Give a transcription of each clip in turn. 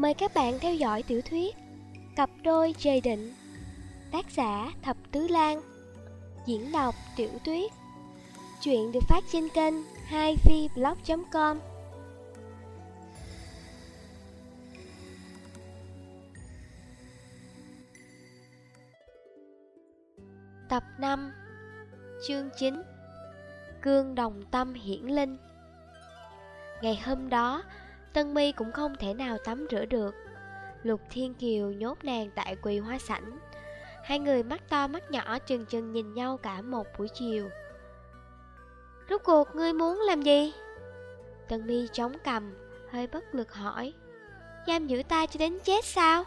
Mời các bạn theo dõi tiểu thuyết Cặp đôi trời định Tác giả Thập Tứ Lan Diễn đọc Tiểu Tuyết Chuyện được phát trên kênh 2vblog.com Tập 5 Chương 9 Cương đồng tâm hiển linh. Ngày hôm đó, Tân Mi cũng không thể nào tắm rửa được. Lục Thiên Kiều nhốt nàng tại quỳ hoa sảnh. Hai người mắt to mắt nhỏ chừng chừng nhìn nhau cả một buổi chiều. Rốt cuộc ngươi muốn làm gì? Tân Mi chống cầm, hơi bất lực hỏi. Giam giữ ta cho đến chết sao?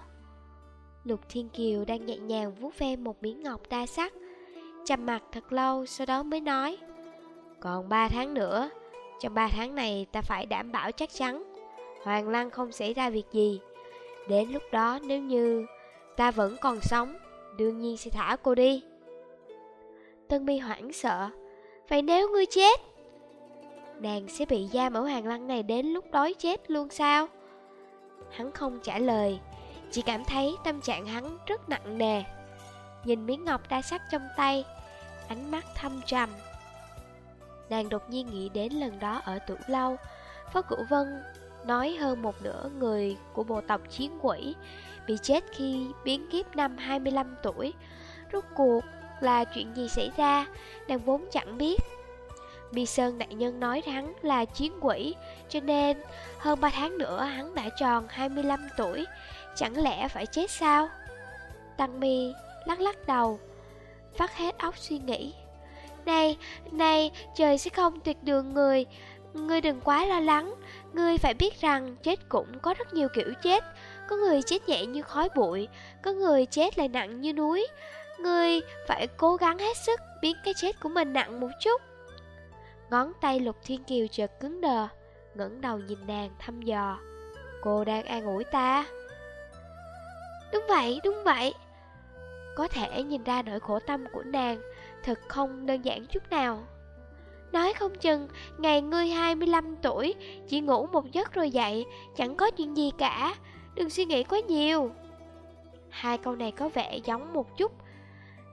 Lục Thiên Kiều đang nhẹ nhàng vuốt ve một miếng ngọc đa sắc Chầm mặt thật lâu sau đó mới nói Còn ba tháng nữa Trong ba tháng này ta phải đảm bảo chắc chắn. Hoàng Lăng không xảy ra việc gì. Đến lúc đó nếu như ta vẫn còn sống, Đương nhiên sẽ thả cô đi. Tân mi hoảng sợ. Vậy nếu ngươi chết? Nàng sẽ bị giam ở Hoàng Lăng này đến lúc đói chết luôn sao? Hắn không trả lời, Chỉ cảm thấy tâm trạng hắn rất nặng nề. Nhìn miếng ngọc đa sắc trong tay, Ánh mắt thâm trầm. Nàng đột nhiên nghĩ đến lần đó ở Tử Lâu, Phó Cửu Vân nói hơn một nửa người của bộ tộc chiến quỷ bị chết khi biến kiếp năm 25 tuổi. Rốt cuộc là chuyện gì xảy ra, nàng vốn chẳng biết. Mi Sơn đại nhân nói hắn là chiến quỷ, cho nên hơn 3 tháng nữa hắn đã tròn 25 tuổi, chẳng lẽ phải chết sao? Tăng Mi lắc lắc đầu, phát hết óc suy nghĩ. Này, này, trời sẽ không tuyệt đường người, Ngươi đừng quá lo lắng. Ngươi phải biết rằng chết cũng có rất nhiều kiểu chết. Có người chết nhẹ như khói bụi Có người chết lại nặng như núi. Ngươi phải cố gắng hết sức Biến cái chết của mình nặng một chút. Ngón tay Lục Thiên Kiều chợt cứng đờ ngẩng đầu nhìn nàng thăm dò. Cô đang an ủi ta. Đúng vậy, đúng vậy. Có thể nhìn ra nỗi khổ tâm của nàng Thật không đơn giản chút nào. Nói không chừng, ngày ngươi 25 tuổi, chỉ ngủ một giấc rồi dậy, chẳng có chuyện gì cả, đừng suy nghĩ quá nhiều. Hai câu này có vẻ giống một chút.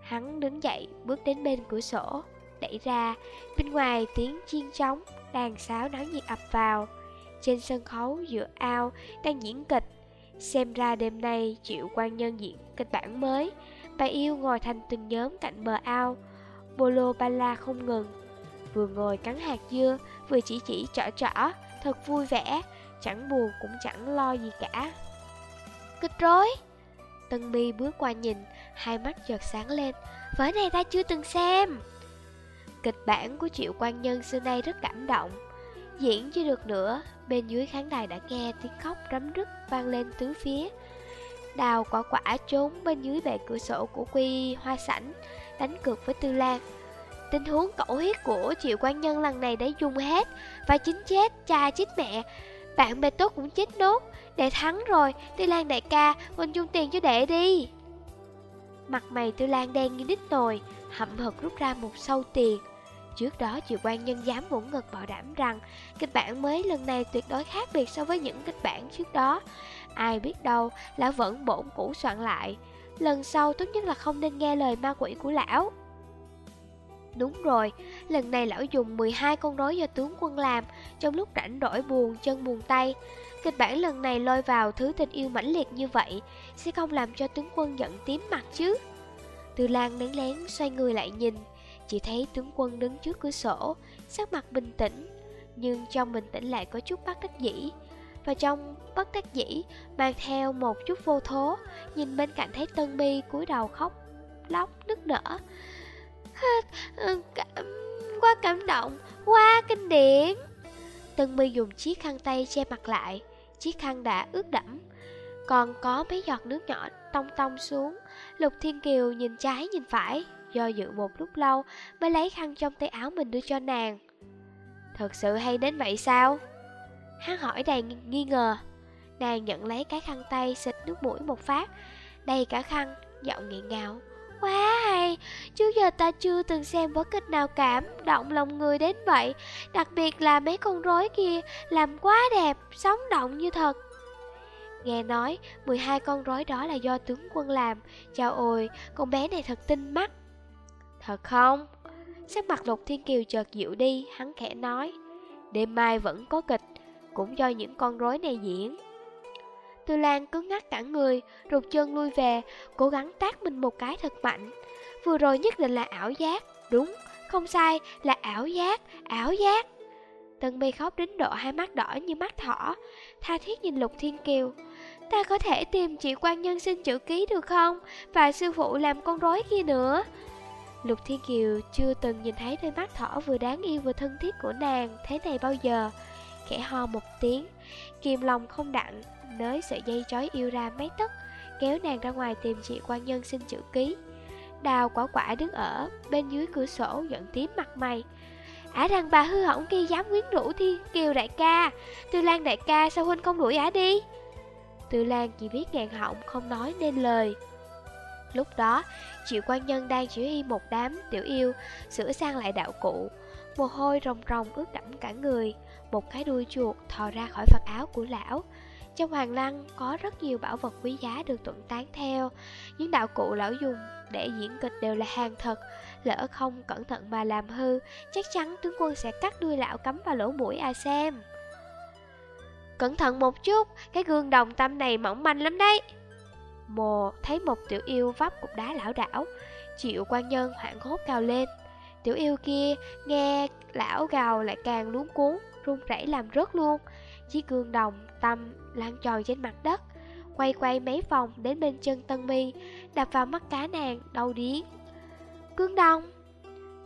Hắn đứng dậy, bước đến bên cửa sổ, đẩy ra, bên ngoài tiếng chiên trống, đàn sáo náo nhiệt ập vào. Trên sân khấu giữa ao đang diễn kịch, xem ra đêm nay chịu quan nhân diễn kịch bản mới. Bà yêu ngồi thành từng nhóm cạnh bờ ao, bolo bala không ngừng Vừa ngồi cắn hạt dưa, Vừa chỉ chỉ trỏ trỏ, Thật vui vẻ, Chẳng buồn cũng chẳng lo gì cả. Kịch rối Tân mi bước qua nhìn, Hai mắt chợt sáng lên. Vở này ta chưa từng xem. Kịch bản của Triệu Quan Nhân xưa nay rất cảm động. Diễn chưa được nữa, Bên dưới khán đài đã nghe tiếng khóc rấm rứt vang lên tứ phía. Đào quả quả trốn bên dưới bệ cửa sổ của quy hoa sảnh, Đánh cược với Tư Lan. Tình huống cẩu huyết của triệu quan nhân lần này đã dùng hết. Và chính chết, cha chết mẹ. Bạn bè tốt cũng chết nốt. Đệ thắng rồi, Tư Lan đại ca quên chung tiền cho đệ đi. Mặt mày Tư Lan đen như đít nồi Hậm hực rút ra một sâu tiền. Trước đó triệu quan nhân dám vỗ ngực bảo đảm rằng Kịch bản mới lần này tuyệt đối khác biệt so với những kịch bản trước đó. Ai biết đâu, lão vẫn bổn cũ soạn lại. Lần sau tốt nhất là không nên nghe lời ma quỷ của lão. Đúng rồi, lần này lão dùng 12 con rối do tướng quân làm Trong lúc rảnh rỗi buồn chân buồn tay. Kịch bản lần này lôi vào thứ tình yêu mãnh liệt như vậy Sẽ không làm cho tướng quân giận tím mặt chứ? Từ Lan lén lén xoay người lại nhìn Chỉ thấy tướng quân đứng trước cửa sổ Sắc mặt bình tĩnh Nhưng trong bình tĩnh lại có chút bất đắc dĩ. Và trong bất đắc dĩ Mang theo một chút vô thố Nhìn bên cạnh thấy Tân Bi cúi đầu khóc Lóc nức nở. Ờ, cảm, quá cảm động, quá kinh điển. Tân My dùng chiếc khăn tay che mặt lại, chiếc khăn đã ướt đẫm, còn có mấy giọt nước nhỏ tông tông xuống. Lục Thiên Kiều nhìn trái nhìn phải, do dự một lúc lâu mới lấy khăn trong tay áo mình đưa cho nàng. Thật sự hay đến vậy sao? Hắn hỏi đầy nghi ngờ. Nàng nhận lấy cái khăn tay xịt nước mũi một phát, đầy cả khăn, giọng nghẹn ngào. Quá hay, trước giờ ta chưa từng xem vở kịch nào cảm động lòng người đến vậy. Đặc biệt là mấy con rối kia làm quá đẹp, sống động như thật. Nghe nói 12 con rối đó là do tướng quân làm. Chào ôi, con bé này thật tinh mắt. Thật không? Sắc mặt Lục Thiên Kiều chợt dịu đi, hắn khẽ nói. Đêm mai vẫn có kịch, cũng do những con rối này diễn. Tư Lan cứng ngắc cả người, rụt chân lui về, cố gắng tác mình một cái thật mạnh. Vừa rồi nhất định là ảo giác, đúng, không sai, là ảo giác, ảo giác. Tân mi khóc đến độ hai mắt đỏ như mắt thỏ. Tha thiết nhìn Lục Thiên Kiều. Ta có thể tìm chị quan nhân xin chữ ký được không? Và sư phụ làm con rối kia nữa. Lục Thiên Kiều chưa từng nhìn thấy đôi mắt thỏ vừa đáng yêu vừa thân thiết của nàng thế này bao giờ. Khẽ ho một tiếng kìm lòng không đặng. Nới sợi dây trói yêu ra mấy tấc Kéo nàng ra ngoài tìm chị quan nhân xin chữ ký. Đào quả quả đứng ở bên dưới cửa sổ giận tím mặt mày. Ả rằng bà hư hỏng kia dám quyến rũ Thiên Kiều đại ca Tư Lan đại ca sao huynh không đuổi ả đi? Tư Lan chỉ biết ngàn họng không nói nên lời. Lúc đó, triệu quan nhân đang chỉ y một đám tiểu yêu sửa sang lại đạo cụ. Mồ hôi rồng rồng ướt đẫm cả người, một cái đuôi chuột thò ra khỏi vạt áo của lão. Trong hoàng lăng có rất nhiều bảo vật quý giá được tuận tán theo. Những đạo cụ lão dùng để diễn kịch đều là hàng thật. Lỡ không cẩn thận mà làm hư, chắc chắn tướng quân sẽ cắt đuôi lão cắm vào lỗ mũi à xem. Cẩn thận một chút, cái gương đồng tâm này mỏng manh lắm đấy. Mồ thấy một tiểu yêu vấp cục đá lão đảo Triệu quan nhân hoảng hốt cao lên Tiểu yêu kia nghe lão gào lại càng luống cuốn Run rẩy làm rớt luôn Chiếc gương đồng tâm lăn tròn trên mặt đất Quay quay mấy vòng đến bên chân Tân Mi Đập vào mắt cá nàng đau điến Gương đồng!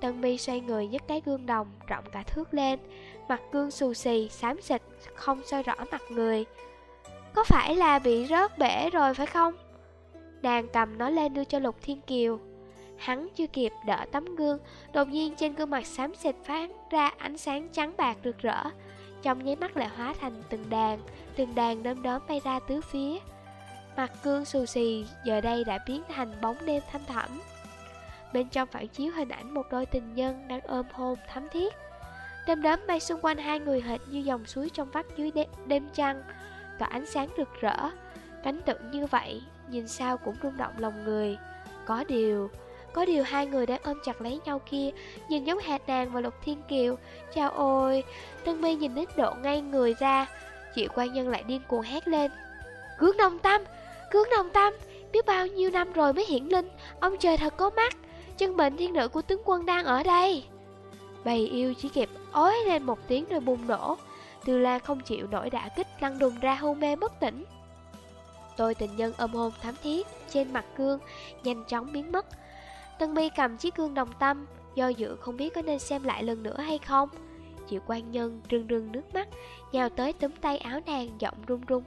Tân Mi xoay người nhấc cái gương đồng rộng cả thước lên Mặt gương xù xì, xám xịt, không soi rõ mặt người. Có phải là bị rớt bể rồi phải không? Nàng cầm nó lên đưa cho Lục Thiên Kiều. Hắn chưa kịp đỡ tấm gương Đột nhiên trên gương mặt xám xịt phát ra ánh sáng trắng bạc rực rỡ. Trong nháy mắt lại hóa thành từng đàn Từng đàn đơm đóm bay ra tứ phía. Mặt gương xù xì giờ đây đã biến thành bóng đêm thanh thẳm. Bên trong phản chiếu hình ảnh một đôi tình nhân đang ôm hôn thắm thiết. Đêm đớm bay xung quanh hai người hệt như dòng suối trong vắt dưới đêm, đêm trăng. Tỏa ánh sáng rực rỡ Cánh tượng như vậy nhìn sao cũng rung động lòng người. Có điều, có điều hai người đang ôm chặt lấy nhau kia, nhìn giống hạt đàn và Lục Thiên Kiều. Chào ôi, Tân mi nhìn đến độ ngay người ra, chị quan nhân lại điên cuồng hét lên. Cướng đồng tâm, cướng đồng tâm, biết bao nhiêu năm rồi mới hiển linh, ông trời thật có mắt, chân bệnh thiên nữ của tướng quân đang ở đây. Bầy yêu chỉ kịp ói lên một tiếng rồi bùng nổ, Từ Lan không chịu nổi đả kích lăn đùng ra hôn mê bất tỉnh. Tôi tình nhân ôm hôn thám thiết trên mặt gương, nhanh chóng biến mất. Tân mi cầm chiếc gương đồng tâm, do dự không biết có nên xem lại lần nữa hay không. Chị quan nhân rưng rưng nước mắt, nhào tới túm tay áo nàng giọng run run.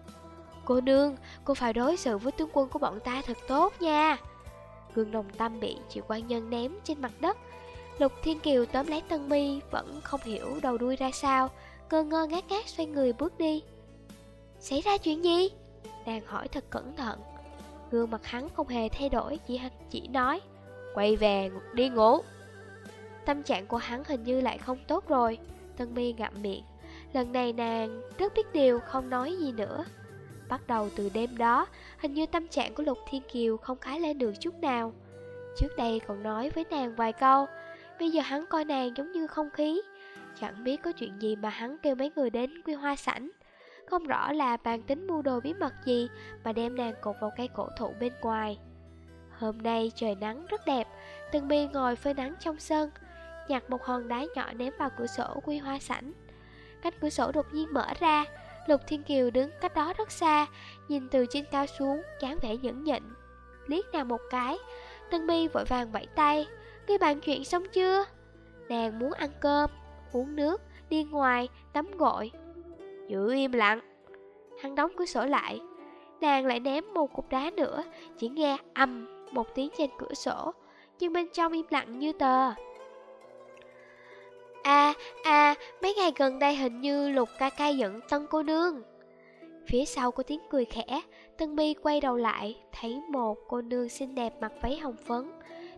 Cô nương, cô phải đối xử với tướng quân của bọn ta thật tốt nha. Gương đồng tâm bị chị quan nhân ném trên mặt đất. Lục Thiên Kiều tóm lấy Tân Mi vẫn không hiểu đầu đuôi ra sao, cơ ngơ ngát ngát xoay người bước đi. Xảy ra chuyện gì? Nàng hỏi thật cẩn thận Gương mặt hắn không hề thay đổi Chỉ chỉ nói Quay về đi ngủ. Tâm trạng của hắn hình như lại không tốt rồi. Tân mi ngậm miệng. Lần này nàng rất biết điều, không nói gì nữa. Bắt đầu từ đêm đó, Hình như tâm trạng của Lục Thiên Kiều không khá lên được chút nào. Trước đây còn nói với nàng vài câu, Bây giờ hắn coi nàng giống như không khí. Chẳng biết có chuyện gì mà hắn kêu mấy người đến quy hoa sảnh. Không rõ là bàn tính mua đồ bí mật gì mà đem nàng cột vào cây cổ thụ bên ngoài. Hôm nay trời nắng rất đẹp, Từng mi ngồi phơi nắng trong sân, nhặt một hòn đá nhỏ ném vào cửa sổ quy hoa sảnh. Cách cửa sổ đột nhiên mở ra, Lục Thiên Kiều đứng cách đó rất xa, nhìn từ trên cao xuống, chán vẻ nhẫn nhịn. Liếc nàng một cái, Tân mi vội vàng vẫy tay, cái bàn chuyện xong chưa? Nàng muốn ăn cơm, uống nước, đi ngoài, tắm gội, Giữ im lặng Hắn đóng cửa sổ lại Nàng lại ném một cục đá nữa Chỉ nghe ầm một tiếng trên cửa sổ Nhưng bên trong im lặng như tờ. À, à, mấy ngày gần đây hình như lục ca ca giận tân cô nương. Phía sau có tiếng cười khẽ Tân mi quay đầu lại Thấy một cô nương xinh đẹp mặc váy hồng phấn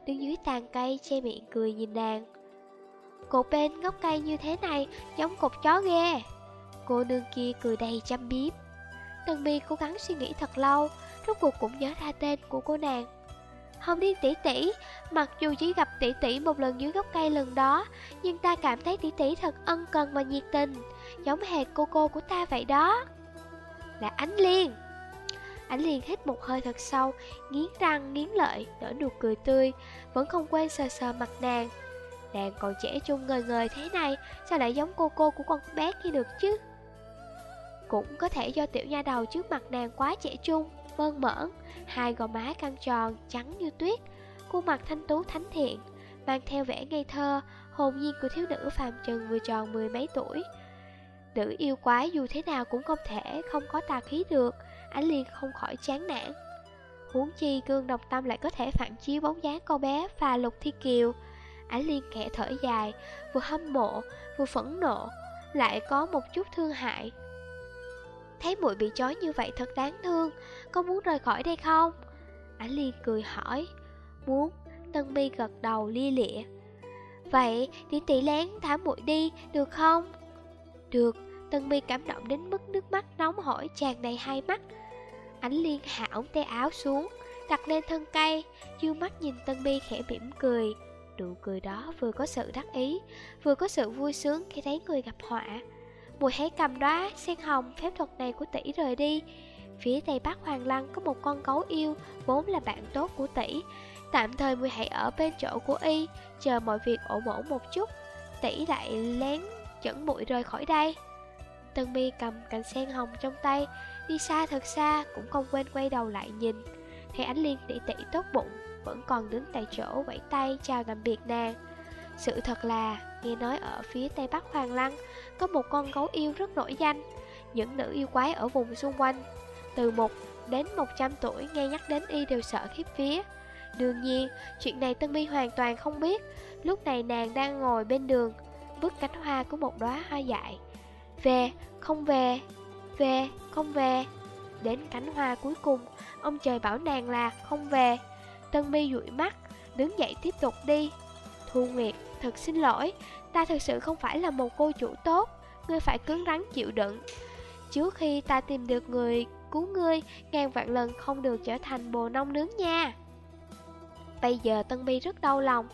Đứng dưới tàn cây che miệng cười nhìn nàng. Cột bên gốc cây như thế này Giống cột chó ghê. Cô nương kia cười đầy chăm biếp Tân Mi cố gắng suy nghĩ thật lâu Rốt cuộc cũng nhớ ra tên của cô nàng. Hồng Liên tỷ tỷ, mặc dù chỉ gặp tỷ tỷ một lần dưới gốc cây lần đó, nhưng ta cảm thấy tỷ tỷ thật ân cần và nhiệt tình, giống hệt cô cô của ta vậy đó. Là Ánh Liên. Ánh Liên hít một hơi thật sâu, nghiến răng nghiến lợi, nở nụ cười tươi, vẫn không quên sờ sờ mặt nàng. Nàng còn trẻ trung ngời ngời thế này, sao lại giống cô cô của con bé kia được chứ? Cũng có thể do tiểu nha đầu trước mặt nàng quá trẻ trung, mơn mởn, hai gò má căng tròn, trắng như tuyết, khuôn mặt thanh tú thánh thiện, mang theo vẻ ngây thơ, hồn nhiên của thiếu nữ phàm trần vừa tròn mười mấy tuổi. Nữ yêu quái dù thế nào cũng không thể không có tà khí được, ánh liên không khỏi chán nản. Huống chi cương độc tâm lại có thể phản chiếu bóng dáng cô bé và lục thi kiều. Ánh liên kẻ thở dài, vừa hâm mộ, vừa phẫn nộ, lại có một chút thương hại. Thấy muội bị chói như vậy thật đáng thương, Có muốn rời khỏi đây không? Ánh Liên cười hỏi. Muốn, Tân mi gật đầu lia lịa. Vậy, tỷ tỷ lén thả muội đi, được không? Được, Tân mi cảm động đến mức nước mắt nóng hổi tràn đầy hai mắt. Ánh Liên hạ ống tay áo xuống, Đặt lên thân cây Dương mắt nhìn Tân mi khẽ mỉm cười. Nụ cười đó vừa có sự đắc ý, Vừa có sự vui sướng khi thấy người gặp họa. Mùi hé cầm đóa, sen hồng, phép thuật này của tỷ rời đi. Phía tây bắc Hoàng Lăng có một con gấu yêu, Vốn là bạn tốt của tỷ. Tạm thời mùi hãy ở bên chỗ của y, Chờ mọi việc ổn ổn một chút. Tỷ lại lén dẫn bụi rời khỏi đây. Tân mi cầm cành sen hồng trong tay, Đi xa thật xa, cũng không quên quay đầu lại nhìn. Thấy ánh liên tỷ tỷ tốt bụng, Vẫn còn đứng tại chỗ vẫy tay chào tạm biệt nàng. Sự thật là, nghe nói ở phía tây bắc Hoàng Lăng có một con gấu yêu rất nổi danh. Những nữ yêu quái ở vùng xung quanh, từ 1 đến 100 tuổi nghe nhắc đến y đều sợ khiếp vía. Đương nhiên, chuyện này Tân My hoàn toàn không biết. Lúc này nàng đang ngồi bên đường, vứt cánh hoa của một đóa hoa dại. Về, không về, về, không về. Đến cánh hoa cuối cùng, ông trời bảo nàng là không về. Tân My dụi mắt, đứng dậy tiếp tục đi. Thu Nguyệt, thật xin lỗi, Ta thực sự không phải là một cô chủ tốt Ngươi phải cứng rắn chịu đựng. Trước khi ta tìm được người cứu ngươi Ngàn vạn lần không được trở thành bồ nông nướng nha. Bây giờ Tân Bi rất đau lòng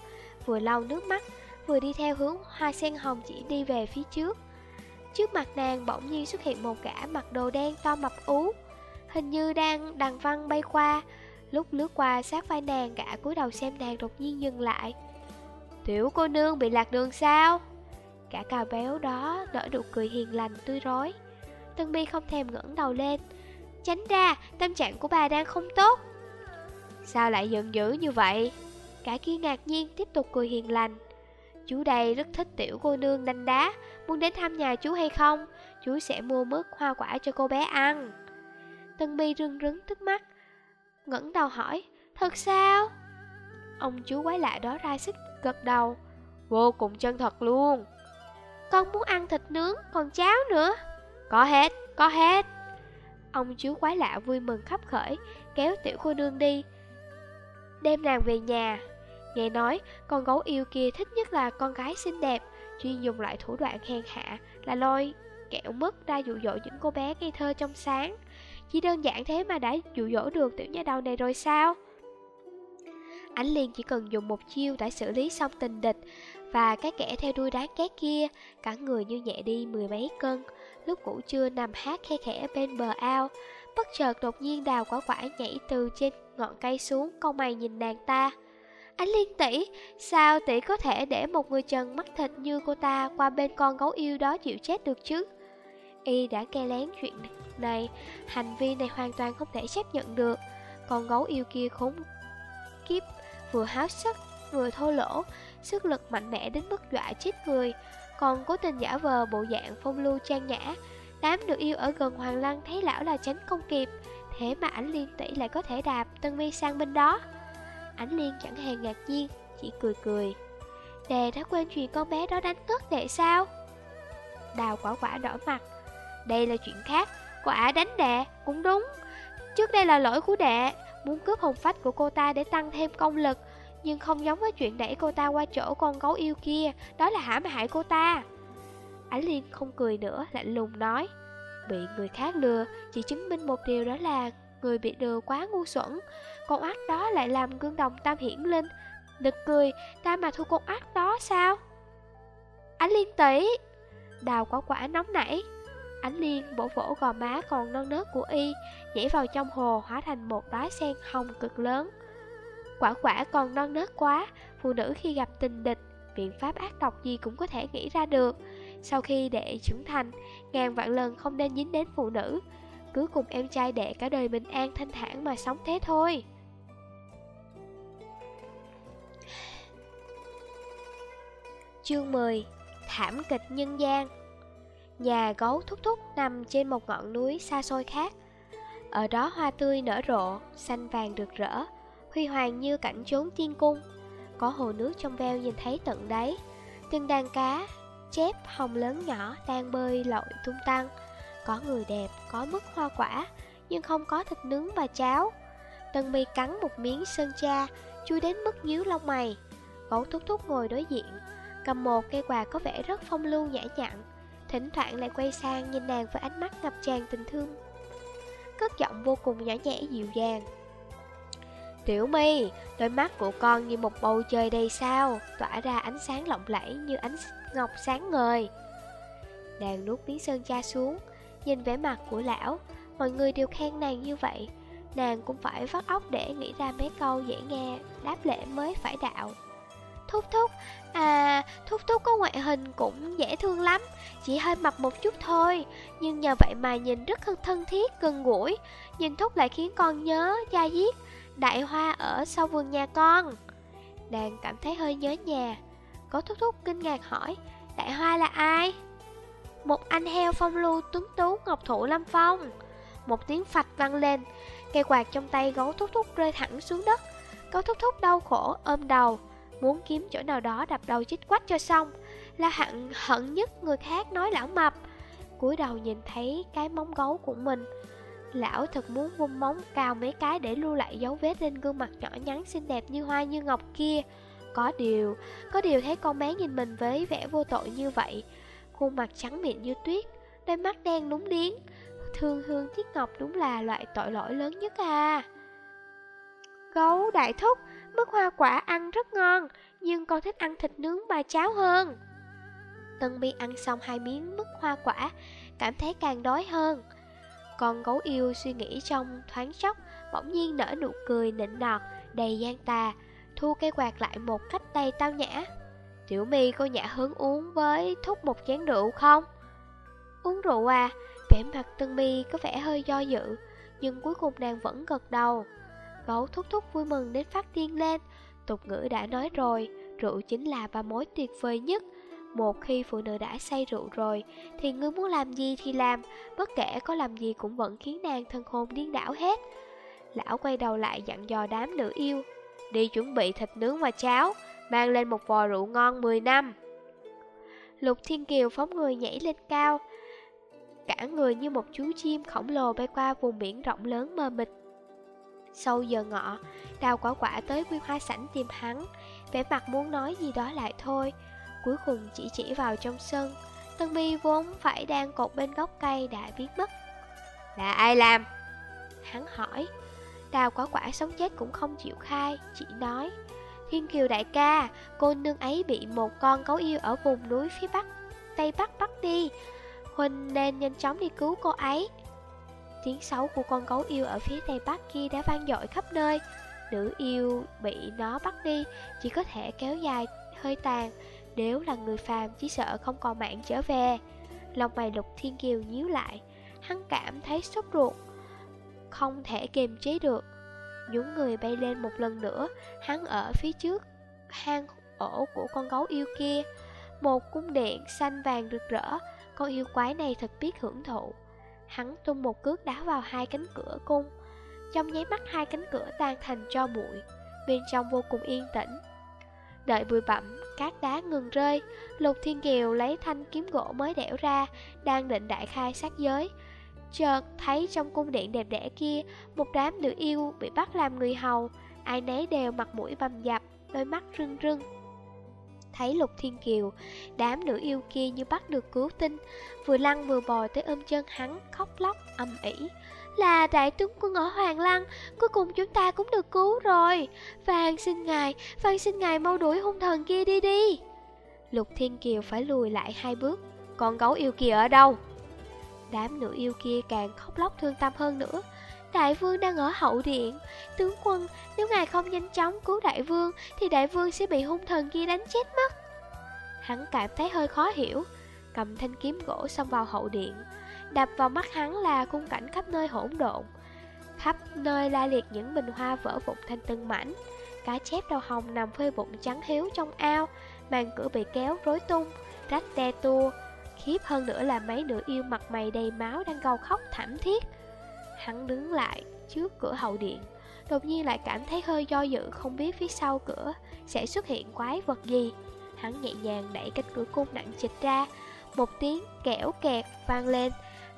Vừa lau nước mắt Vừa đi theo hướng hoa sen hồng chỉ đi về phía trước. Trước mặt nàng bỗng nhiên xuất hiện một gã mặc đồ đen to mập ú Hình như đang đằng văn bay qua. Lúc lướt qua sát vai nàng gã cúi đầu xem nàng đột nhiên dừng lại. Tiểu cô nương bị lạc đường sao? Cả cào béo đó nở nụ cười hiền lành tươi rói Tân mi không thèm ngẩng đầu lên Tránh ra, tâm trạng của bà đang không tốt Sao lại giận dữ như vậy? Cả kia ngạc nhiên tiếp tục cười hiền lành Chú đây rất thích tiểu cô nương đanh đá Muốn đến thăm nhà chú hay không? Chú sẽ mua mứt hoa quả cho cô bé ăn Tân mi rưng rứng tức mắt ngẩng đầu hỏi Thật sao? Ông chú quái lạ đó ra sức gật đầu. Vô cùng chân thật luôn. Con muốn ăn thịt nướng, còn cháo nữa. Có hết, có hết. Ông chú quái lạ vui mừng khắp khởi Kéo tiểu cô nương đi. Đem nàng về nhà. Nghe nói con gấu yêu kia thích nhất là con gái xinh đẹp. Chuyên dùng lại thủ đoạn khen hạ Là lôi kẹo mứt ra dụ dỗ những cô bé ngây thơ trong sáng. Chỉ đơn giản thế mà đã dụ dỗ được tiểu nha đầu này rồi sao Ánh Liên chỉ cần dùng một chiêu đã xử lý xong tình địch Và cái kẻ theo đuôi đáng ghét kia, Cả người như nhẹ đi mười mấy cân. Lúc ngủ trưa nằm hát khe khẽ bên bờ ao, Bất chợt đột nhiên đào quả quả nhảy từ trên ngọn cây xuống Câu mày nhìn nàng ta. Ánh Liên tỷ, Sao tỷ có thể để một người trần mắt thịt như cô ta Qua bên con gấu yêu đó chịu chết được chứ? Y đã ke lén chuyện này, Hành vi này hoàn toàn không thể chấp nhận được. Con gấu yêu kia khốn kiếp vừa háo sắc vừa thô lỗ, sức lực mạnh mẽ đến mức dọa chết người, còn cố tình giả vờ bộ dạng phong lưu trang nhã. Đám được yêu ở gần Hoàng Lăng thấy lão là tránh không kịp, thế mà ảnh liên tỷ lại có thể đạp Tân Vi sang bên đó. Ảnh liên chẳng hề ngạc nhiên, chỉ cười cười. Đệ đã quên chuyện con bé đó đánh ngất đệ sao? Đào quả quả đỏ mặt. Đây là chuyện khác, quả đánh đệ, cũng đúng. Trước đây là lỗi của đệ, muốn cướp hồng phách của cô ta để tăng thêm công lực, nhưng không giống với chuyện đẩy cô ta qua chỗ con gấu yêu kia, đó là hãm hại cô ta. Ánh Liên không cười nữa, lạnh lùng nói, Bị người khác lừa Chỉ chứng minh một điều đó là Người bị lừa quá ngu xuẩn. Con ác đó lại làm gương đồng tam hiển linh. Nực cười Ta mà thu con ác đó sao? Ánh liên tỷ Đào quả quả nóng nảy. Ánh liên bổ vỗ gò má còn non nớt của y Nhảy vào trong hồ hóa thành một đóa sen hồng cực lớn. Quả quả còn non nớt quá Phụ nữ khi gặp tình địch Biện pháp ác độc gì cũng có thể nghĩ ra được. Sau khi đệ trưởng thành Ngàn vạn lần không nên dính đến phụ nữ. Cứ cùng em trai đệ cả đời bình an thanh thản mà sống thế thôi. Chương 10 Thảm kịch nhân gian. Nhà gấu thúc thúc nằm trên một ngọn núi xa xôi khác. Ở đó hoa tươi nở rộ, xanh vàng rực rỡ. Huy hoàng như cảnh chốn tiên cung. Có hồ nước trong veo nhìn thấy tận đáy. Từng đàn cá, chép hồng lớn nhỏ đang bơi lội tung tăng. Có người đẹp, có mức hoa quả Nhưng không có thịt nướng và cháo. Tần mì cắn một miếng sơn cha Chui đến mức nhíu lông mày. Gấu thúc thúc ngồi đối diện Cầm một cây quà có vẻ rất phong lưu nhã nhặn. Thỉnh thoảng lại quay sang nhìn nàng với ánh mắt ngập tràn tình thương. Cất giọng vô cùng nhỏ nhẹ dịu dàng. Tiểu My, đôi mắt của con như một bầu trời đầy sao Tỏa ra ánh sáng lộng lẫy như ánh ngọc sáng ngời. Nàng nuốt miếng sơn cha xuống Nhìn vẻ mặt của lão Mọi người đều khen nàng như vậy. Nàng cũng phải vắt óc để nghĩ ra mấy câu dễ nghe Đáp lễ mới phải đạo. Thúc thúc, à, thúc thúc có ngoại hình cũng dễ thương lắm Chỉ hơi mập một chút thôi Nhưng nhờ vậy mà nhìn rất thân thiết, gần gũi. Nhìn thúc lại khiến con nhớ cha giết Đại hoa ở sau vườn nhà con. Đàn cảm thấy hơi nhớ nhà. Cố thúc thúc kinh ngạc hỏi, Đại hoa là ai? Một anh heo phong lưu tuấn tú ngọc thụ lâm phong. Một tiếng phạch vang lên, Cây quạt trong tay gấu thúc thúc rơi thẳng xuống đất. Gấu thúc thúc đau khổ ôm đầu, Muốn kiếm chỗ nào đó đập đầu chích quách cho xong La hận hận nhất người khác nói lão mập. Cúi đầu nhìn thấy cái móng gấu của mình Lão thật muốn vung móng cao mấy cái để lưu lại dấu vết lên gương mặt nhỏ nhắn xinh đẹp như hoa như ngọc kia. Có điều, có điều thấy con bé nhìn mình với vẻ vô tội như vậy Khuôn mặt trắng miệng như tuyết, đôi mắt đen lúng liếng. Thương hương chiếc ngọc đúng là loại tội lỗi lớn nhất à. Gấu đại thúc, mức hoa quả ăn rất ngon Nhưng con thích ăn thịt nướng bà cháo hơn. Tân bi ăn xong hai miếng mức hoa quả Cảm thấy càng đói hơn con gấu yêu suy nghĩ trong thoáng chốc, Bỗng nhiên nở nụ cười nịnh nọt, Đầy gian tà, Thu cây quạt lại một cách đầy tao nhã. Tiểu mi cô nhã hứng uống với thúc một chén rượu không? Uống rượu à? Vẻ mặt tân mi có vẻ hơi do dự, Nhưng cuối cùng nàng vẫn gật đầu. Gấu thúc thúc vui mừng đến phát điên lên, Tục ngữ đã nói rồi, Rượu chính là ba mối tuyệt vời nhất một khi phụ nữ đã say rượu rồi Thì ngươi muốn làm gì thì làm Bất kể có làm gì cũng vẫn khiến nàng thân hồn điên đảo hết. Lão quay đầu lại dặn dò đám nữ yêu Đi chuẩn bị thịt nướng và cháo Mang lên một vò rượu ngon 10 năm. Lục Thiên Kiều phóng người nhảy lên cao Cả người như một chú chim khổng lồ bay qua vùng biển rộng lớn mờ mịt. Sau giờ ngọ, đào quả quả tới quy hoa sảnh tìm hắn Vẻ mặt muốn nói gì đó lại thôi cuối cùng chỉ chỉ vào trong sân. Tân mi vốn phải đang cột bên gốc cây đã biến mất. Là ai làm? Hắn hỏi. Đào quả quả sống chết cũng không chịu khai, chỉ nói. Thiên Kiều đại ca, cô nương ấy bị một con gấu yêu ở vùng núi phía bắc, tây bắc bắt đi. Huynh nên nhanh chóng đi cứu cô ấy. Tiếng xấu của con gấu yêu ở phía tây bắc kia đã vang dội khắp nơi. Nữ yêu bị nó bắt đi, chỉ có thể kéo dài hơi tàn, nếu là người phàm chỉ sợ không còn mạng trở về. Lòng mày lục thiên kiều nhíu lại Hắn cảm thấy sốt ruột Không thể kiềm chế được. Những người bay lên một lần nữa Hắn ở phía trước hang ổ của con gấu yêu kia. Một cung điện xanh vàng rực rỡ Con yêu quái này thật biết hưởng thụ. Hắn tung một cước đá vào hai cánh cửa cung Trong nháy mắt hai cánh cửa tan thành cho bụi Bên trong vô cùng yên tĩnh. Đợi bụi bặm, cát đá ngừng rơi. Lục Thiên Kiều lấy thanh kiếm gỗ mới đẽo ra Đang định đại khai sát giới. Chợt thấy trong cung điện đẹp đẽ kia Một đám nữ yêu bị bắt làm người hầu. Ai nấy đều mặt mũi bầm dập Đôi mắt rưng rưng. Thấy Lục Thiên Kiều, đám nữ yêu kia như bắt được cứu tinh, vừa lăn vừa bò tới ôm chân hắn, khóc lóc, âm ỉ. Là đại tướng quân ở Hoàng Lăng, cuối cùng chúng ta cũng được cứu rồi. phan xin ngài, phan xin ngài mau đuổi hung thần kia đi đi. Lục Thiên Kiều phải lùi lại hai bước, con gấu yêu kia ở đâu? Đám nữ yêu kia càng khóc lóc thương tâm hơn nữa. Đại vương đang ở hậu điện Tướng quân, nếu ngài không nhanh chóng cứu đại vương Thì đại vương sẽ bị hung thần kia đánh chết mất Hắn cảm thấy hơi khó hiểu Cầm thanh kiếm gỗ xông vào hậu điện Đập vào mắt hắn là khung cảnh khắp nơi hỗn độn. Khắp nơi la liệt những bình hoa vỡ vụn thành từng mảnh. Cá chép đầu hồng nằm phơi bụng trắng hiếu trong ao. Màn cửa bị kéo rối tung, Rách te tua. Khiếp hơn nữa là mấy nữ yêu mặt mày đầy máu đang gào khóc thảm thiết. Hắn đứng lại trước cửa hậu điện, Đột nhiên lại cảm thấy hơi do dự, không biết phía sau cửa sẽ xuất hiện quái vật gì. Hắn nhẹ nhàng đẩy cánh cửa cung nặng trịch ra. Một tiếng kẽo kẹt vang lên.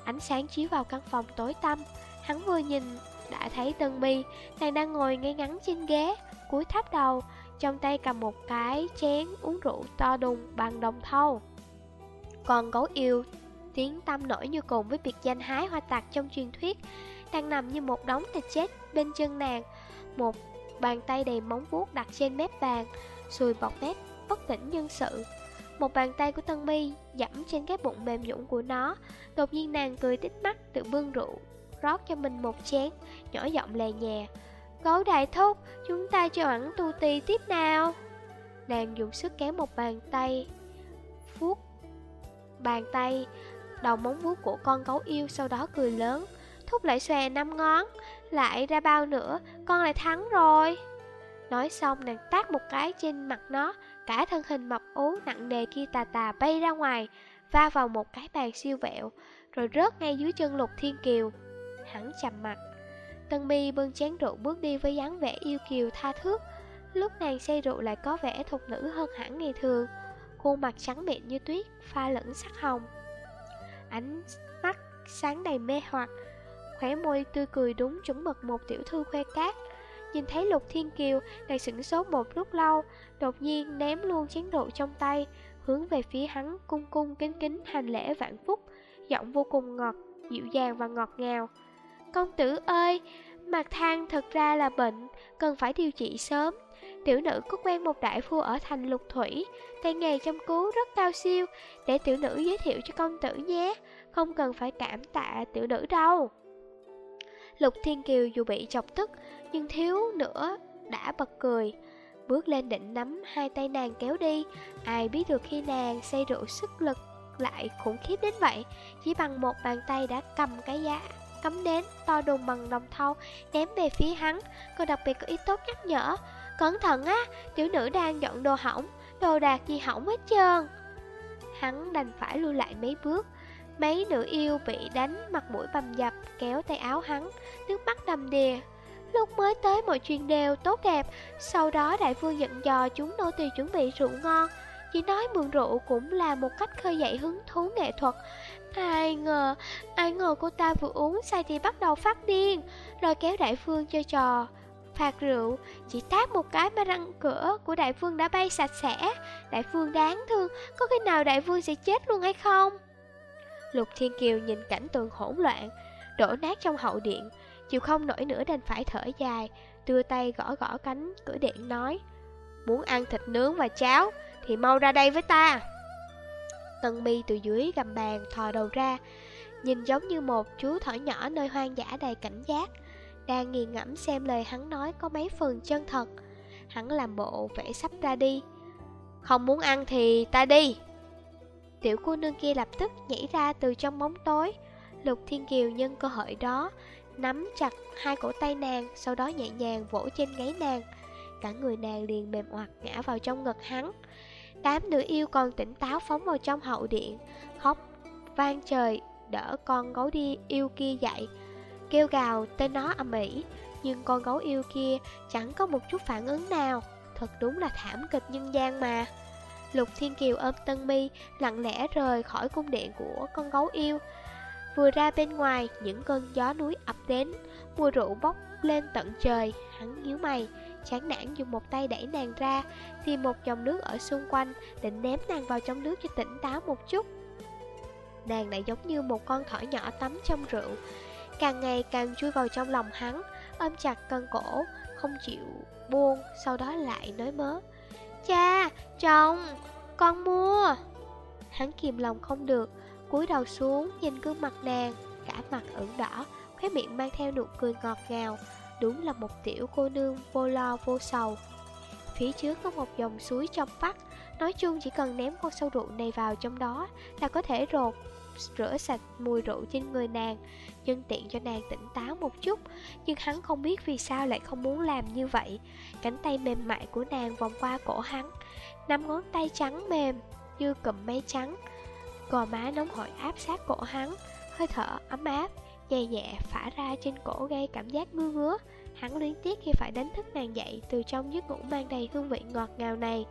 Ánh sáng chiếu vào căn phòng tối tăm Hắn vừa nhìn đã thấy Tân Bi Nàng đang ngồi ngay ngắn trên ghế cúi thấp đầu Trong tay cầm một cái chén uống rượu to đùng bằng đồng thau Còn gấu yêu tiếng tâm nổi như cùng với biệt danh hái hoa tạc trong truyền thuyết đang nằm như một đống thịt chết bên chân nàng. Một bàn tay đầy móng vuốt đặt trên mép bàn, sùi bọt mép, bất tỉnh nhân sự. Một bàn tay của Tân my dẫm trên cái bụng mềm nhũn của nó. Đột nhiên nàng cười tít mắt tự bưng rượu, rót cho mình một chén, nhỏ giọng lè nhẹ. Gấu đại thúc, chúng ta cho ẩn tu tì tiếp nào. Nàng dùng sức kéo một bàn tay, vuốt bàn tay, đầu móng vuốt của con gấu yêu sau đó cười lớn. Thúc lại xòe năm ngón Lại ra bao nữa Con lại thắng rồi Nói xong nàng tát một cái trên mặt nó Cả thân hình mập ú nặng nề kia tà tà bay ra ngoài, Va vào một cái bàn siêu vẹo, Rồi rớt ngay dưới chân lục thiên kiều. Hắn chầm mặt. Tân mi bưng chén rượu bước đi với dáng vẻ yêu kiều tha thước. Lúc nàng say rượu lại có vẻ thục nữ hơn hẳn ngày thường. Khuôn mặt trắng mịn như tuyết, Pha lẫn sắc hồng. Ánh mắt sáng đầy mê hoặc, khóe môi tươi cười đúng chuẩn mực một tiểu thư khoe cát. Nhìn thấy Lục Thiên Kiều đang sửng sốt một lúc lâu, đột nhiên ném luôn chén rượu trong tay, hướng về phía hắn cung cung kính kính hành lễ vạn phúc, giọng vô cùng ngọt, dịu dàng và ngọt ngào. Công tử ơi, mặt thang thật ra là bệnh, cần phải điều trị sớm. Tiểu nữ có quen một đại phu ở thành lục thủy, tay nghề chăm cứu rất cao siêu, để tiểu nữ giới thiệu cho công tử nhé, không cần phải cảm tạ tiểu nữ đâu. Lục Thiên Kiều dù bị chọc tức Nhưng thiếu nữa đã bật cười. Bước lên định nắm hai tay nàng kéo đi Ai biết được khi nàng say rượu sức lực lại khủng khiếp đến vậy Chỉ bằng một bàn tay đã cầm cái giá cắm đến to đùng bằng đồng thau ném về phía hắn. Còn đặc biệt có ý tốt nhắc nhở Cẩn thận á, tiểu nữ đang dọn đồ hỏng Đồ đạc gì hỏng hết trơn. Hắn đành phải lui lại mấy bước Mấy nữ yêu bị đánh mặt mũi bầm dập kéo tay áo hắn, nước mắt đầm đìa. Lúc mới tới mọi chuyện đều tốt đẹp, sau đó đại vương nhận dò chúng nô tỳ chuẩn bị rượu ngon. Chỉ nói mượn rượu cũng là một cách khơi dậy hứng thú nghệ thuật. Ai ngờ, ai ngờ cô ta vừa uống say thì bắt đầu phát điên, rồi kéo đại phương chơi trò. Phạt rượu, chỉ tát một cái mà răng cửa của đại phương đã bay sạch sẽ. Đại phương đáng thương, có khi nào đại vương sẽ chết luôn hay không? Lục Thiên Kiều nhìn cảnh tường hỗn loạn, đổ nát trong hậu điện, chịu không nổi nữa đành phải thở dài, đưa tay gõ gõ cánh cửa điện nói, muốn ăn thịt nướng và cháo thì mau ra đây với ta. Tân mi từ dưới gầm bàn thò đầu ra, nhìn giống như một chú thỏ nhỏ nơi hoang dã đầy cảnh giác, đang nghiền ngẫm xem lời hắn nói có mấy phần chân thật. Hắn làm bộ vẻ sắp ra đi. Không muốn ăn thì ta đi. Tiểu cô nương kia lập tức nhảy ra từ trong bóng tối. Lục Thiên Kiều nhân cơ hội đó Nắm chặt hai cổ tay nàng Sau đó nhẹ nhàng vỗ trên gáy nàng. Cả người nàng liền mềm oặt ngã vào trong ngực hắn. Đám nữ yêu còn tỉnh táo phóng vào trong hậu điện. Khóc vang trời Đỡ con gấu đi yêu kia dậy. Kêu gào tên nó âm ỉ, Nhưng con gấu yêu kia chẳng có một chút phản ứng nào. Thật đúng là thảm kịch nhân gian mà. Lục Thiên Kiều ôm Tân Mi lặng lẽ rời khỏi cung điện của con gấu yêu Vừa ra bên ngoài, những cơn gió núi ập đến, mùi rượu bốc lên tận trời, hắn nhíu mày, chán nản dùng một tay đẩy nàng ra, tìm một dòng nước ở xung quanh, định ném nàng vào trong nước cho tỉnh táo một chút. Nàng lại giống như một con thỏ nhỏ tắm trong rượu, càng ngày càng chui vào trong lòng hắn, ôm chặt cân cổ, không chịu buông, sau đó lại nói mớ. Cha, chồng, con mua. Hắn kìm lòng không được, cúi đầu xuống nhìn gương mặt nàng, cả mặt ửng đỏ, khóe miệng mang theo nụ cười ngọt ngào, đúng là một tiểu cô nương vô lo vô sầu. Phía trước có một dòng suối trong vắt, nói chung chỉ cần ném con sâu rượu này vào trong đó là có thể rột rửa sạch mùi rượu trên người nàng, nhân tiện cho nàng tỉnh táo một chút. Nhưng hắn không biết vì sao lại không muốn làm như vậy. Cánh tay mềm mại của nàng vòng qua cổ hắn, năm ngón tay trắng mềm như cụm mây trắng. Gò má nóng hổi áp sát cổ hắn, hơi thở ấm áp, nhẹ nhẹ phả ra trên cổ gây cảm giác ngứa ngứa. Hắn liên tiếc khi phải đánh thức nàng dậy từ trong giấc ngủ mang đầy hương vị ngọt ngào này.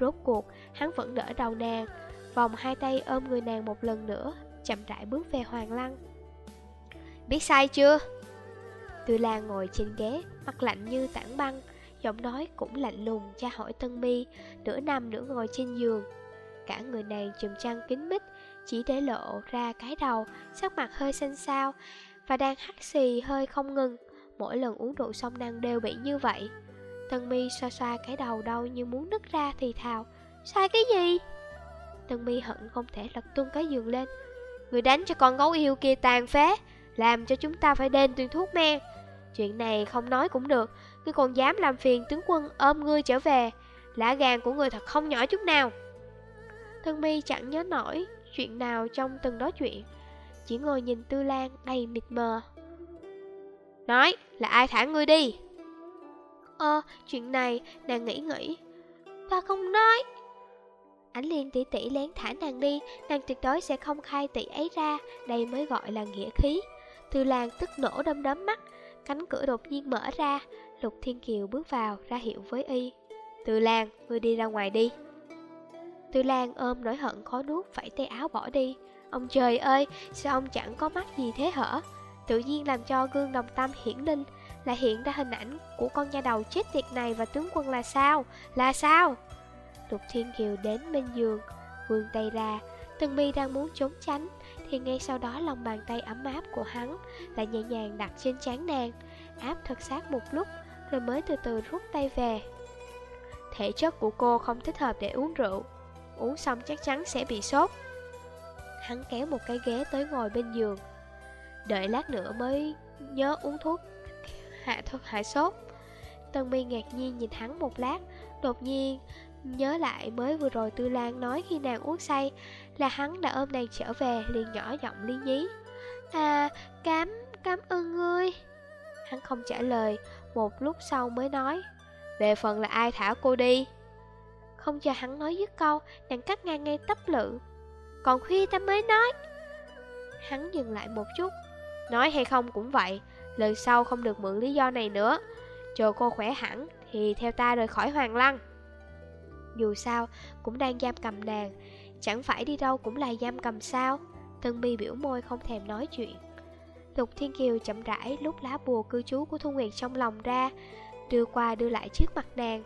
Rốt cuộc, hắn vẫn đỡ đầu nàng, vòng hai tay ôm người nàng một lần nữa, chậm rãi bước về Hoàng Lăng. Biết sai chưa? Tư Lan ngồi trên ghế, mặt lạnh như tảng băng, giọng nói cũng lạnh lùng tra hỏi Tân Mi, nửa nằm nửa ngồi trên giường. Cả người nàng chùm trăng kín mít, chỉ để lộ ra cái đầu, sắc mặt hơi xanh xao, và đang hắt xì hơi không ngừng. Mỗi lần uống rượu xong nàng đều bị như vậy. Tân Mi xoa xoa cái đầu đau như muốn nứt ra thì thào. Sai cái gì? Tân Mi hận không thể lật tung cái giường lên. Người đánh cho con gấu yêu kia tàn phế, làm cho chúng ta phải đền tuyên thuốc men. Chuyện này không nói cũng được, ngươi còn dám làm phiền tướng quân ôm ngươi trở về. Lá gan của ngươi thật không nhỏ chút nào. Thân Mi chẳng nhớ nổi chuyện nào trong từng đó chuyện, chỉ ngồi nhìn Tư Lan đầy mịt mờ. Nói, là ai thả ngươi đi? Ờ, chuyện này, nàng nghĩ nghĩ. Ta không nói. Ánh liên tỷ tỷ lén thả nàng đi, nàng tuyệt đối sẽ không khai tỷ ấy ra, đây mới gọi là nghĩa khí. Tư Lan tức nổ đâm đấm mắt, cánh cửa đột nhiên mở ra, Lục Thiên Kiều bước vào, ra hiệu với y. Tư Lan, ngươi đi ra ngoài đi. Tư Lan ôm nỗi hận khó nuốt, phải tay áo bỏ đi. Ông trời ơi, sao ông chẳng có mắt gì thế hở? Tự nhiên làm cho gương đồng tâm hiển linh, lại hiện ra hình ảnh của con nhà đầu chết tiệt này và tướng quân là sao? Là sao? Lục Thiên Kiều đến bên giường, vươn tay ra, Tân Mi đang muốn trốn tránh, thì ngay sau đó lòng bàn tay ấm áp của hắn lại nhẹ nhàng đặt trên trán nàng, áp thật sát một lúc, rồi mới từ từ rút tay về. Thể chất của cô không thích hợp để uống rượu, uống xong chắc chắn sẽ bị sốt. Hắn kéo một cái ghế tới ngồi bên giường, đợi lát nữa mới nhớ uống thuốc hạ thuốc hạ sốt. Tân Mi ngạc nhiên nhìn hắn một lát, đột nhiên Nhớ lại mới vừa rồi Tư Lan nói khi nàng uống say Là hắn đã ôm nàng trở về liền nhỏ giọng lý nhí. À cám, cám ơn ngươi. Hắn không trả lời Một lúc sau mới nói Về phần là ai thả cô đi? Không cho hắn nói dứt câu Nàng cắt ngang ngay tấp lự. Còn khuya ta mới nói. Hắn dừng lại một chút. Nói hay không cũng vậy Lần sau không được mượn lý do này nữa. Chờ cô khỏe hẳn Thì theo ta rời khỏi Hoàng Lăng dù sao, cũng đang giam cầm nàng. Chẳng phải đi đâu cũng là giam cầm sao? Tân mi biểu môi không thèm nói chuyện. Lục Thiên Kiều chậm rãi lúc lá bùa cư trú của Thu Nguyệt trong lòng ra Đưa qua đưa lại trước mặt nàng.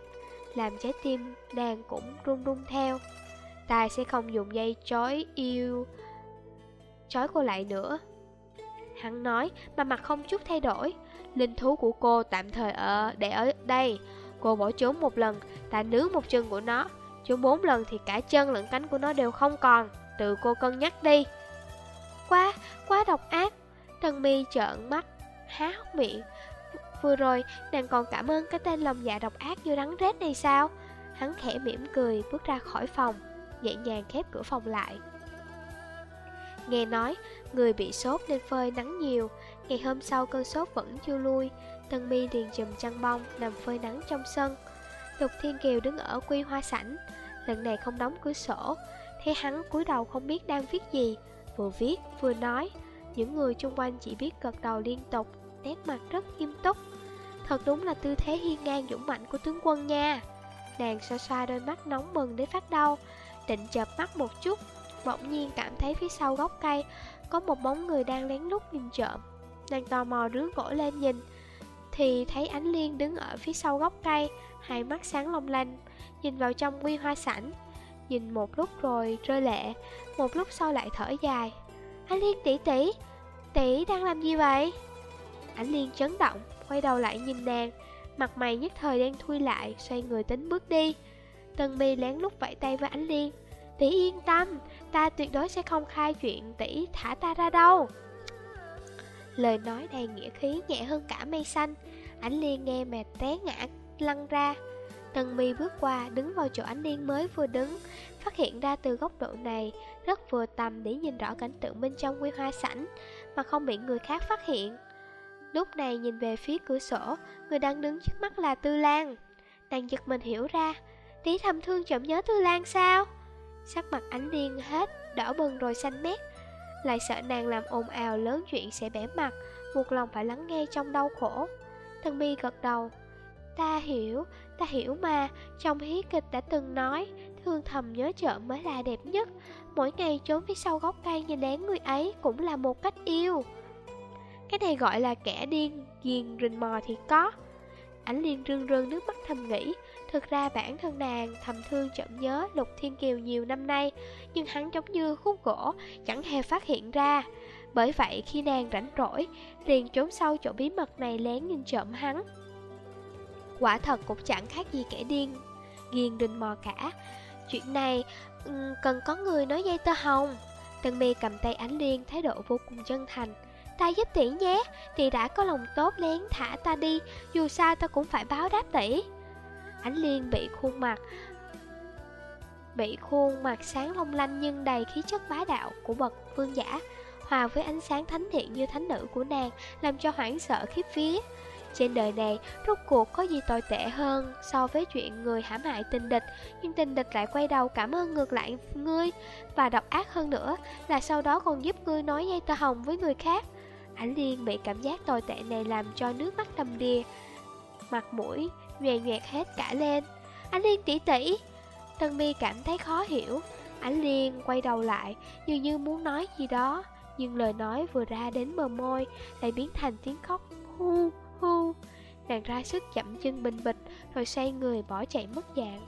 Làm trái tim nàng cũng run run theo. Tài sẽ không dùng dây chói yêu Chói cô lại nữa. Hắn nói mà mặt không chút thay đổi. Linh thú của cô tạm thời ở để ở đây. Cô bỏ trốn một lần, ta nướng một chân của nó. Trốn bốn lần thì cả chân lẫn cánh của nó đều không còn Tự cô cân nhắc đi. Quá, quá độc ác. Thần mi trợn mắt, há hốc miệng. Vừa rồi, nàng còn cảm ơn cái tên lòng dạ độc ác như rắn rết này sao? Hắn khẽ mỉm cười bước ra khỏi phòng Nhẹ nhàng khép cửa phòng lại. Nghe nói, người bị sốt nên phơi nắng nhiều. Ngày hôm sau cơn sốt vẫn chưa lui. Tân mi liền chùm chăn bông nằm phơi nắng trong sân. Lục Thiên Kiều đứng ở quy hoa sảnh Lần này không đóng cửa sổ Thấy hắn cúi đầu không biết đang viết gì Vừa viết vừa nói. Những người xung quanh chỉ biết gật đầu liên tục Nét mặt rất nghiêm túc. Thật đúng là tư thế hiên ngang dũng mạnh của tướng quân nha. Nàng xoa xoa đôi mắt nóng bừng đến phát đau Định chợp mắt một chút bỗng nhiên cảm thấy phía sau gốc cây có một bóng người đang lén lút nhìn trộm. Nàng tò mò rướn cổ lên nhìn, thì thấy ánh liên đứng ở phía sau gốc cây, hai mắt sáng long lanh, nhìn vào trong quy hoa sảnh. Nhìn một lúc rồi rơi lệ, một lúc sau lại thở dài. Ánh liên tỷ tỷ, tỷ đang làm gì vậy? Ánh liên chấn động, quay đầu lại nhìn nàng, mặt mày nhất thời đang thui lại, xoay người tính bước đi. Tân mi lén lút vẫy tay với ánh liên. Tỷ yên tâm, ta tuyệt đối sẽ không khai chuyện tỷ thả ta ra đâu. Lời nói đầy nghĩa khí nhẹ hơn cả mây xanh. Ánh Liên nghe mệt té ngã, lăn ra. Tần mi bước qua, đứng vào chỗ ánh Liên mới vừa đứng. Phát hiện ra từ góc độ này, Rất vừa tầm để nhìn rõ cảnh tượng bên trong quy hoa sảnh, Mà không bị người khác phát hiện. Lúc này nhìn về phía cửa sổ, Người đang đứng trước mắt là Tư Lan. Nàng giật mình hiểu ra, Tí thầm thương chậm nhớ Tư Lan sao? Sắc mặt ánh Liên hết, Đỏ bừng rồi xanh mét lại sợ nàng làm ồn ào lớn chuyện sẽ bẻ mặt Một lòng phải lắng nghe trong đau khổ. Thần mi gật đầu. Ta hiểu, ta hiểu mà Trong hí kịch đã từng nói Thương thầm nhớ chợ mới là đẹp nhất. Mỗi ngày trốn phía sau gốc cây nhìn lén người ấy Cũng là một cách yêu. Cái này gọi là kẻ điên Ghiền rình mò thì có. Ảnh liên rưng rưng nước mắt thầm nghĩ Thực ra bản thân nàng thầm thương chậm nhớ Lục Thiên Kiều nhiều năm nay, Nhưng hắn giống như khúc gỗ Chẳng hề phát hiện ra. Bởi vậy khi nàng rảnh rỗi, Liền trốn sau chỗ bí mật này lén nhìn trộm hắn. Quả thật cũng chẳng khác gì kẻ điên Ghiền đình mò cả. Chuyện này ừ, cần có người nói dây tơ hồng. Tân mi cầm tay ánh liên, thái độ vô cùng chân thành. Ta giúp tỷ nhé, Tỷ đã có lòng tốt lén thả ta đi, Dù sao ta cũng phải báo đáp tỷ. Ánh Liên bị khuôn mặt, Bị khuôn mặt sáng long lanh nhưng đầy khí chất bá đạo của bậc vương giả, Hòa với ánh sáng thánh thiện như thánh nữ của nàng, Làm cho hoảng sợ khiếp vía. Trên đời này, rốt cuộc có gì tồi tệ hơn So với chuyện người hãm hại tình địch, Nhưng tình địch lại quay đầu cảm ơn ngược lại ngươi Và độc ác hơn nữa, là sau đó còn giúp ngươi nói dây tơ hồng với người khác. Ánh Liên bị cảm giác tồi tệ này làm cho nước mắt đầm đìa, Mặt mũi nhòe nhẹt hết cả lên. Ánh Liên tỉ tỉ. Tân mi cảm thấy khó hiểu. Ánh Liên quay đầu lại, Dường như muốn nói gì đó, Nhưng lời nói vừa ra đến bờ môi Lại biến thành tiếng khóc. Hu hu. Nàng ra sức chậm chân bình bịch, Rồi xoay người bỏ chạy mất dạng.